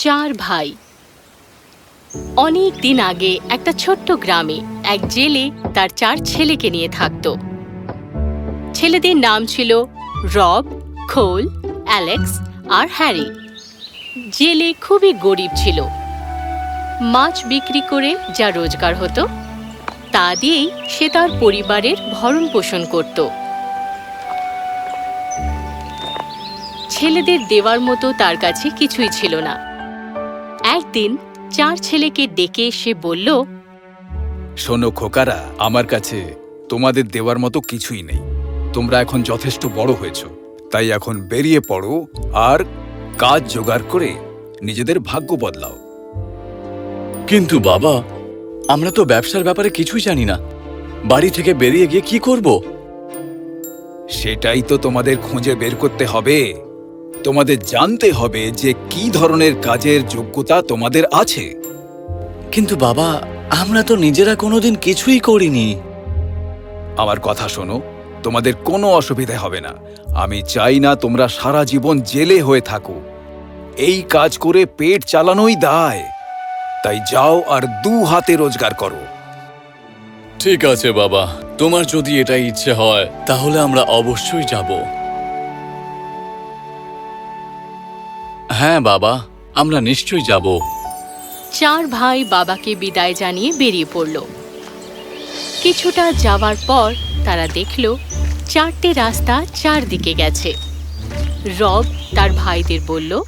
চার ভাই। অনেক দিন আগে একটা ছোট্ট গ্রামে এক জেলে তার চার ছেলেকে নিয়ে থাকত। ছেলেদের নাম ছিল রব, খোল, অ্যালেক্স আর হ্যারি। জেলে খুবই গরিব ছিল। মাছ বিক্রি করে যা রোজগার হতো, তা দিয়েই সে তার পরিবারের ভরণ পোষণ করত। ছেলেদের দেওয়ার মতো তার কাছে কিছুই ছিল না। একদিন চার ছেলেকে ডেকে এসে বলল শোনো খোকারা আমার কাছে তোমাদের দেওয়ার মতো কিছুই নেই। তোমরা এখন যথেষ্ট বড় হয়েছ। তাই এখন বেরিয়ে পড়ো আর কাজ জোগাড় করে নিজেদের ভাগ্য বদলাও। কিন্তু বাবা আমরা তো ব্যবসার ব্যাপারে কিছুই জানি না। বাড়ি থেকে বেরিয়ে গিয়ে কি করব? সেটাই তো তোমাদের খুঁজে বের করতে হবে। তোমাদের জানতে হবে যে কি ধরনের কাজের যোগ্যতা তোমাদের আছে। কিন্তু বাবা আমরা তো নিজেরা কোনোদিন কিছুই করিনি। আমার কথা শোনো তোমাদের কোনো অসুবিধা হবে না। আমি চাই না তোমরা সারা জীবন জেলে হয়ে থাকো। এই কাজ করে পেট চালানোই দায়। তাই যাও আর দু হাতে রোজগার করো। ঠিক আছে বাবা তোমার যদি এটাই ইচ্ছে হয় তাহলে আমরা অবশ্যই যাব। হ্যাঁ বাবা আমরা নিশ্চয়ই যাব। চার ভাই বাবাকে বিদায় জানিয়ে বেরিয়ে পড়ল। কিছুটা যাওয়ার পর তারা দেখল চারটে রাস্তা চারদিকে গেছে। রব তার ভাইদের বলল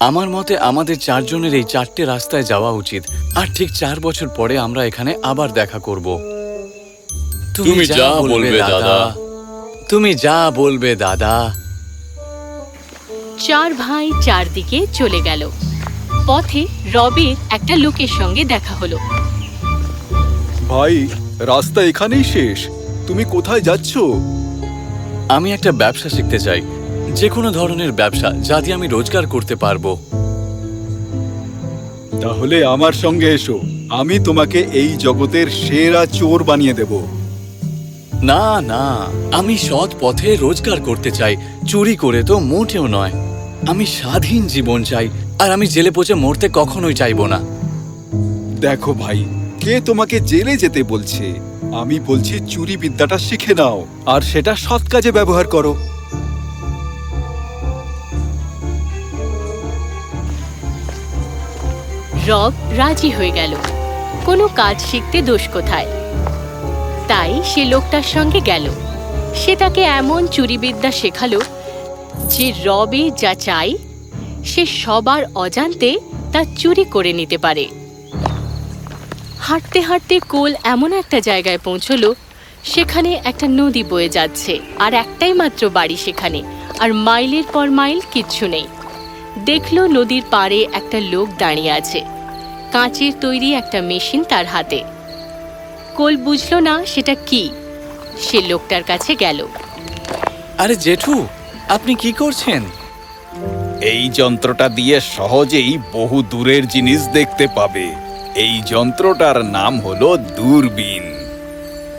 আমার মতে আমাদের চারজনের এই চারটে রাস্তায় যাওয়া উচিত আর ঠিক চার বছর পরে আমরা এখানে আবার দেখা করব। তুমি যা বলবে দাদা। তুমি যা বলবে দাদা। চার ভাই চারদিকে চলে গেল। পথে রবের একটা লোকের সঙ্গে দেখা হলো। ভাই রাস্তা এখানেই শেষ। তুমি কোথায় যাচ্ছ? আমি একটা ব্যবসা শিখতে চাই। যে কোনো ধরনের ব্যবসা যা দিয়ে আমি রোজগার করতে পারব। তাহলে আমার সঙ্গে এসো। আমি তোমাকে এই জগতের সেরা চোর বানিয়ে দেব। না না। আমি সৎ পথে রোজগার করতে চাই। চুরি করে তো মোটেও নয়। আমি স্বাধীন জীবন চাই আর আমি জেলে পচে মরতে কখনোই চাইব না। দেখো ভাই কে তোমাকে জেলে যেতে বলছে? আমি বলছি চুরি বিদ্যাটা শিখে নাও আর সেটা সৎ কাজে ব্যবহার করো। রব রাজি হয়ে গেল। কোনো কাজ শিখতে দোষ কোথায়? তাই সে লোকটার সঙ্গে গেল। সে তাকে এমন চুরিবিদ্যা শেখালো যে রবে যা চাই, সে সবার অজান্তে তা চুরি করে নিতে পারে। হাঁটতে হাঁটতে কোল এমন একটা জায়গায় পৌঁছলো, সেখানে একটা নদী বয়ে যাচ্ছে, আর একটাই মাত্র বাড়ি সেখানে, আর মাইলের পর মাইল কিচ্ছু নেই। দেখল নদীর পাড়ে একটা লোক দাঁড়িয়ে আছে, কাঁচের তৈরি একটা মেশিন তার হাতে। কোল বুঝলো না সেটা কি, সে লোকটার কাছে গেল। আরে জেঠু আপনি কি করছেন? এই যন্ত্রটা দিয়ে সহজেই বহু দূরের জিনিস দেখতে পাবে। এই যন্ত্রটার নাম হলো দূরবীন।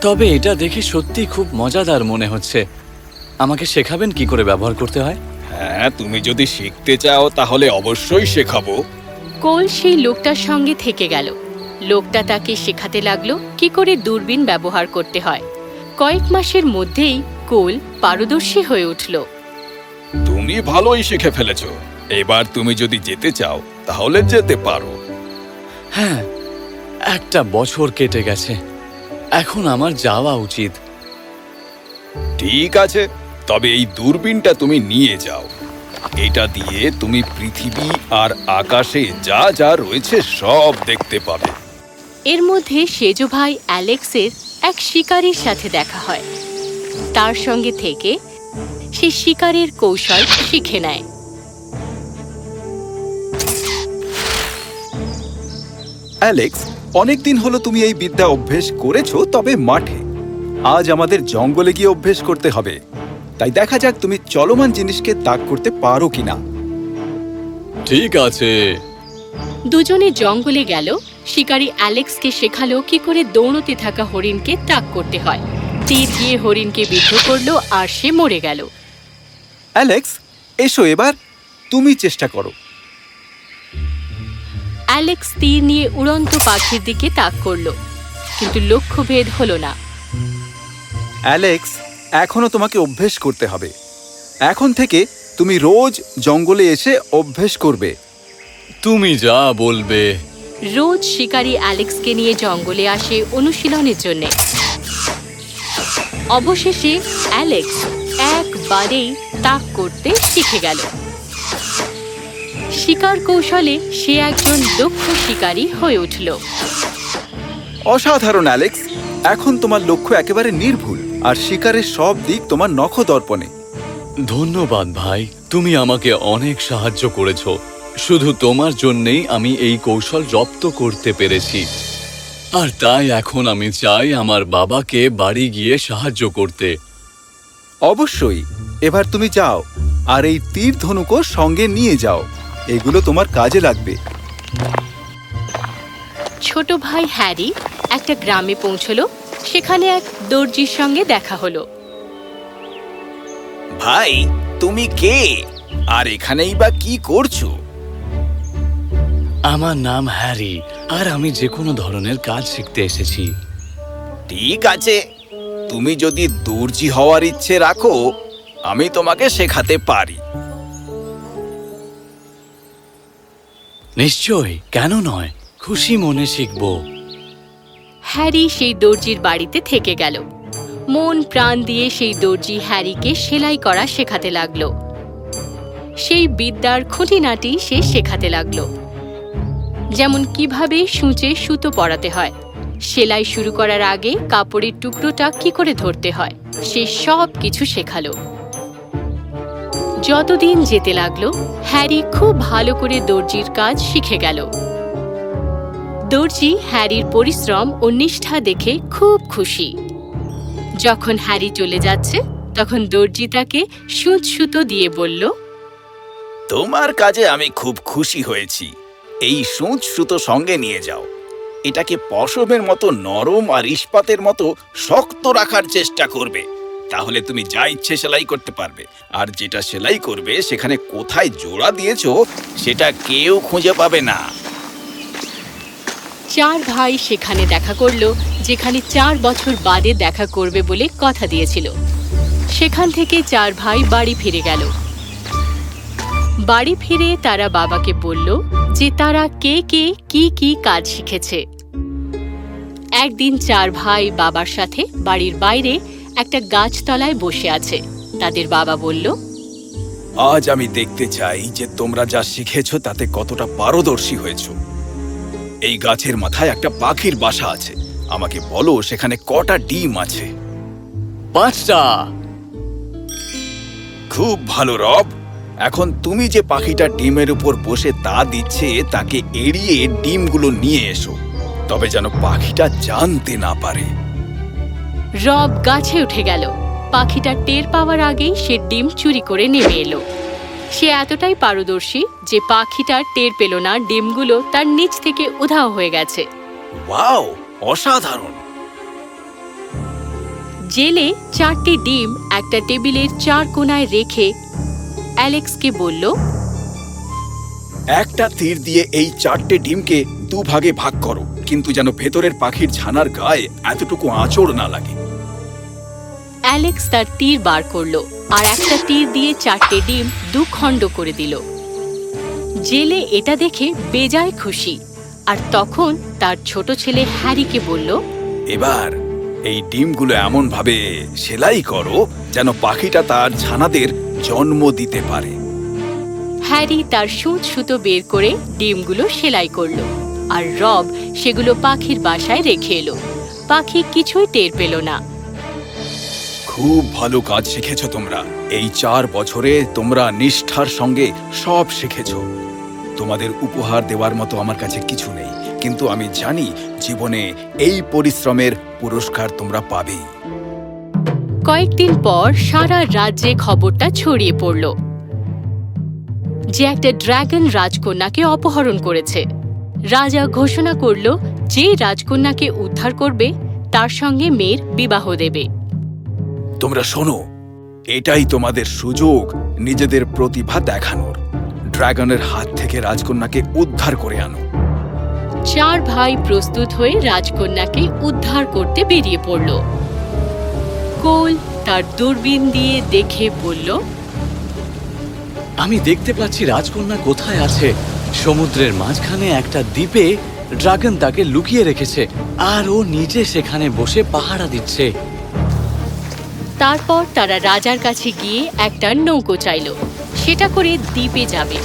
তবে এটা দেখে সত্যি খুব মজাদার মনে হচ্ছে। আমাকে শেখাবেন কি করে ব্যবহার করতে হয়? হ্যাঁ তুমি যদি শিখতে চাও তাহলে অবশ্যই শেখাবো। কোল সেই লোকটার সঙ্গে থেকে গেল। লোকটা তাকে শেখাতে লাগল কি করে দূরবীন ব্যবহার করতে হয়। কয়েক মাসের মধ্যেই কোল পারদর্শী হয়ে উঠল। তুমি ভালোই শিখে ফেলেছ। এবার তুমি যদি যেতে চাও তাহলে যেতে পারো। হ্যাঁ একটা বছর কেটে গেছে। এখন আমার যাওয়া উচিত। ঠিক আছে তবে এই দূরবীনটা তুমি নিয়ে যাও। এটা দিয়ে তুমি পৃথিবী আর আকাশে যা যা রয়েছে সব দেখতে পাবে। এর মধ্যে সেজো ভাই অ্যালেক্সের এক শিকারীর সাথে দেখা হয়। তার সঙ্গে থেকে সে শিকারের কৌশল শিখে নেয়। অ্যালেক্স অনেকদিন হলো তুমি এই বিদ্যা অভ্যেস করেছ তবে মাঠে। আজ আমাদের জঙ্গলে গিয়ে অভ্যেস করতে হবে। তাই দেখা যাক তুমি চলমান জিনিসকে তাক করতে পারো কিনা। ঠিক আছে। দুজনে জঙ্গলে গেল শিকারী অ্যালেক্সকে শেখালো কি করে দৌড়তে থাকা হরিণকে তাক করতে হয়। তীর গিয়ে হরিণকে বিদ্ধ করল আর সে মরে গেল। অ্যালেক্স এসো এবার তুমি চেষ্টা করো। অ্যালেক্স তীর নিয়ে উড়ন্ত পাখির দিকে তাক করল কিন্তু লক্ষ্যভেদ হলো না। অ্যালেক্স এখনও তোমাকে অভ্যেস করতে হবে। এখন থেকে তুমি রোজ জঙ্গলে এসে অভ্যেস করবে। তুমি যা বলবে। রোজ শিকারী অ্যালেক্সকে নিয়ে জঙ্গলে আসে অনুশীলনের জন্য। অবশেষে অ্যালেক্স একবারেই তাক করতে শিখে গেল। শিকার কৌশলে সে একজন দক্ষ শিকারী হয়ে উঠল। অসাধারণ অ্যালেক্স। এখন তোমার লক্ষ্য একেবারে নির্ভুল আর শিকারের সব দিক তোমার নখ দর্পণে ধন্যবাদ ভাই তুমি আমাকে অনেক সাহায্য করেছ। শুধু তোমার জন্যেই আমি এই কৌশল রপ্ত করতে পেরেছি। আর তাই এখন আমি চাই আমার বাবাকে বাড়ি গিয়ে সাহায্য করতে। অবশ্যই এবার তুমি যাও আর এই তীর ধনুকও সঙ্গে নিয়ে যাও এগুলো তোমার কাজে লাগবে। ছোট ভাই হ্যারি একটা গ্রামে পৌঁছলো সেখানে এক দর্জির সঙ্গে দেখা হলো। ভাই তুমি কে? আর এখানেই বা কি করছ? আমার নাম হ্যারি আর আমি যে কোনো ধরনের কাজ শিখতে এসেছি। ঠিক আছে তুমি যদি দর্জি হওয়ার ইচ্ছে রাখো আমি তোমাকে শেখাতে পারি। নিশ্চয় কেন নয়? খুশি মনে শিখব। হ্যারি সেই দর্জির বাড়িতে থেকে গেল। মন প্রাণ দিয়ে সেই দর্জি হ্যারিকে সেলাই করা শেখাতে লাগল। সেই বিদ্যার খুঁটিনাটি সে শেখাতে লাগল। যেমন কীভাবে সূচে সুতো পরাতে হয়। সেলাই শুরু করার আগে কাপড়ের টুকরোটা কি করে ধরতে হয়, সে সব কিছু শেখালো। যতদিন যেতে লাগল, হ্যারি খুব ভালো করে দর্জির কাজ শিখে গেল। দর্জি হ্যারির পরিশ্রম ও নিষ্ঠা দেখে খুব খুশি। যখন হ্যারি চলে যাচ্ছে, তখন দর্জি তাকে সুচ সুতো দিয়ে বলল, তোমার কাজে আমি খুব খুশি হয়েছি। এই সূচ সুতো সঙ্গে নিয়ে যাও। এটাকে পশমের মতো নরম আর ইস্পাতের মতো শক্ত রাখার চেষ্টা করবে। তাহলে তুমি যা ইচ্ছে সেলাই করতে পারবে। আর যেটা সেলাই করবে, সেখানে কোথায় জোড়া দিয়েছ, সেটা কেউ খুঁজে পাবে না। চার ভাই সেখানে দেখা করল, যেখানে চার বছর বাদে দেখা করবে বলে কথা দিয়েছিল। সেখান থেকে চার ভাই বাড়ি ফিরে গেল। বাড়ি ফিরে তারা বাবাকে বলল যে তারা কে কে কি কি কাজ শিখেছে। একদিন চার ভাই বাবার সাথে বাড়ির বাইরে একটা গাছতলায় বসে আছে। তাদের বাবা বলল আজ আমি দেখতে চাই যে তোমরা যা শিখেছ তাতে কতটা পারদর্শী হয়েছো। এই গাছের মাথায় একটা পাখির বাসা আছে। আমাকে বলো সেখানে কটা ডিম আছে? পাঁচটা। খুব ভালো রব। এখন তুমি যে পাখিটা ডিমের উপর বসে তা দিচ্ছে তাকে এড়িয়ে ডিমগুলো নিয়ে এসো। তবে যেন পাখিটা জানতে না পারে। রব গাছে উঠে গেল। পাখিটা টের পাওয়ার আগেই সে ডিম চুরি করে নেমে এলো। সে এতটাই পারদর্শী যে পাখিটার টের পেল না ডিমগুলো তার নিচ থেকে উধাও হয়ে গেছে। ওয়াও অসাধারণ! জেলে চারটি ডিম একটা টেবিলের চার কোনায় রেখে অ্যালেক্সকে বলল একটা তীর দিয়ে এই চারটে ডিমকে দু ভাগে ভাগ করো কিন্তু যেন ভেতরের পাখির ছানার গায়ে এতটুকু আঁচড় না লাগে। অ্যালেক্স তার তীর বার করল আর একটা তীর দিয়ে চারটে ডিম দু খণ্ড করে দিল। জেলে এটা দেখে বেজায় খুশি আর তখন তার ছোট ছেলে হ্যারিকে বলল এবার এই ডিমগুলো এমন ভাবে সেলাই করো যেন পাখিটা তার ছানাদের জন্ম দিতে পারে। হ্যারি তার সুচ সুতো বের করে ডিমগুলো সেলাই করল আর রব সেগুলো পাখির বাসায় রেখে এলো। পাখি কিছুই টের পেল না। খুব ভালো কাজ শিখেছ তোমরা। এই চার বছরে তোমরা নিষ্ঠার সঙ্গে সব শিখেছ। তোমাদের উপহার দেওয়ার মতো আমার কাছে কিছু নেই। কিন্তু আমি জানি জীবনে এই পরিশ্রমের পুরস্কার তোমরা পাবেই। কয়েকদিন পর সারা রাজ্যে খবরটা ছড়িয়ে পড়ল যে একটা ড্রাগন রাজকন্যাকে অপহরণ করেছে। রাজা ঘোষণা করল যে রাজকন্যাকে উদ্ধার করবে তার সঙ্গে মেয়ের বিবাহ দেবে। তোমরা শোনো এটাই তোমাদের সুযোগ নিজেদের প্রতিভা দেখানোর। ড্রাগনের হাত থেকে রাজকন্যাকে উদ্ধার করে আনো। চার ভাই প্রস্তুত হয়ে রাজকন্যাকে উদ্ধার করতে বেরিয়ে পড়ল। কোল তার দূরবীন দিয়ে দেখে বলল আমি দেখতে পাচ্ছি রাজকন্যা কোথায় আছে। সমুদ্রের মাঝখানে একটা দ্বীপে ড্রাগন তাকে লুকিয়ে রেখেছে আর ও নিজে সেখানে বসে পাহারা দিচ্ছে। তারপর তারা রাজার কাছে গিয়ে একটা নৌকো চাইল সেটা করে দ্বীপে যাবে।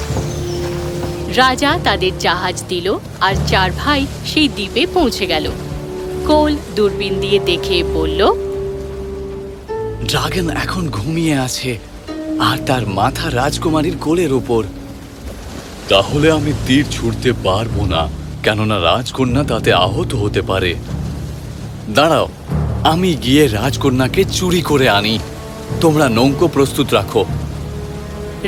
রাজা তাদের জাহাজ দিল আর চার ভাই সেই দ্বীপে পৌঁছে গেল। কোল দূরবীন দিয়ে দেখে বলল ড্রাগন এখন ঘুমিয়ে আছে আর তার মাথা রাজকুমারীর কোলের ওপর তাহলে আমি তীর ছুটতে পারব না, কেননা রাজকন্যা তাতে আহত হতে পারে। দাঁড়াও, আমি গিয়ে রাজকন্যাকে চুরি করে আনি। তোমরা নৌকো প্রস্তুত রাখো।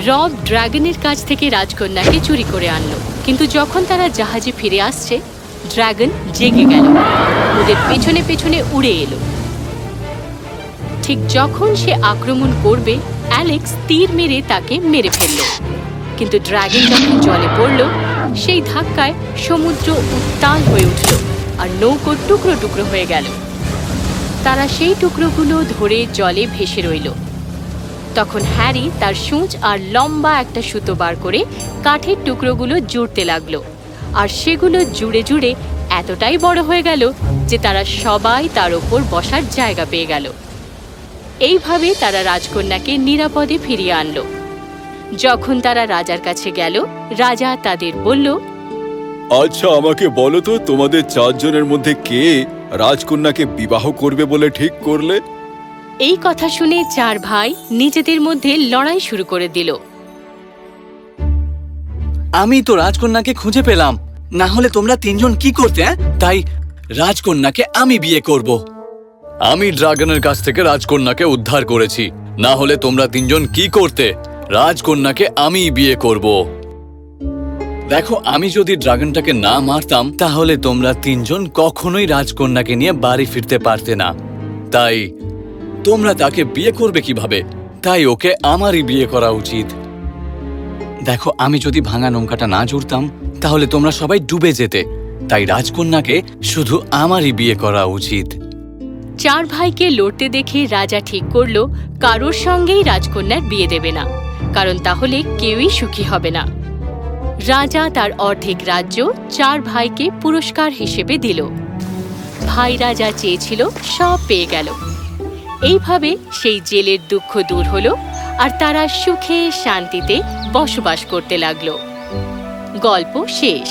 রব ড্রাগনের কাছ থেকে রাজকন্যাকে চুরি করে আনলো, কিন্তু যখন তারা জাহাজে ফিরে আসছে, ড্রাগন জেগে গেল। ওদের পেছনে পেছনে উড়ে এলো। ঠিক যখন সে আক্রমণ করবে, অ্যালেক্স তীর মেরে তাকে মেরে ফেলল। কিন্তু ড্রাগন যখন জলে পড়ল, সেই ধাক্কায় সমুদ্র উত্তাল হয়ে উঠল আর নৌকো টুকরো টুকরো হয়ে গেল। তারা সেই টুকরোগুলো ধরে জলে ভেসে রইল। তখন হ্যারি তার সূঁচ আর লম্বা একটা সুতো বার করে কাঠের টুকরোগুলো জুড়তে লাগল আর সেগুলো জুড়ে জুড়ে এতটাই বড় হয়ে গেল যে তারা সবাই তার ওপর বসার জায়গা পেয়ে গেল। এইভাবে তারা রাজকন্যাকে নিরাপদে ফিরিয়ে আনল। যখন তারা রাজার কাছে গেল রাজা তাদের বলল আচ্ছা আমাকে বলো তো তোমাদের চারজনের মধ্যে কে রাজকন্যাকে বিবাহ করবে বলে ঠিক করলে? এই কথা শুনে চার ভাই নিজেদের মধ্যে লড়াই শুরু করে দিল। আমি তো রাজকন্যাকে খুঁজে পেলাম। না হলে তোমরা তিনজন কি করতে? তাই রাজকন্যাকে আমি বিয়ে করব। আমি ড্রাগনের কাছ থেকে রাজকন্যাকে উদ্ধার করেছি। না হলে তোমরা তিনজন কি করতে? রাজকন্যাকে আমি বিয়ে করব। দেখো, আমি যদি ড্রাগনটাকে না মারতাম, তাহলে তোমরা তিনজন কখনোই রাজকন্যাকে নিয়ে বাড়ি ফিরতে পারতে না। তাই তোমরা তাকে বিয়ে করবে কীভাবে? তাই ওকে আমারই বিয়ে করা উচিত। দেখো, আমি যদি ভাঙা নৌকাটা না জুড়তাম, তাহলে তোমরা সবাই ডুবে যেতে। তাই রাজকন্যাকে শুধু আমারই বিয়ে করা উচিত। চার ভাইকে লড়তে দেখে রাজা ঠিক করল, কারোর সঙ্গেই রাজকন্যার বিয়ে দেবে না, কারণ তাহলে কেউই সুখী হবে না। রাজা তার অর্ধেক রাজ্য চার ভাইকে পুরস্কার হিসেবে দিল। ভাইরা যা চেয়েছিল সব পেয়ে গেল। এইভাবে সেই জেলের দুঃখ দূর হলো আর তারা সুখে শান্তিতে বসবাস করতে লাগল। গল্প শেষ।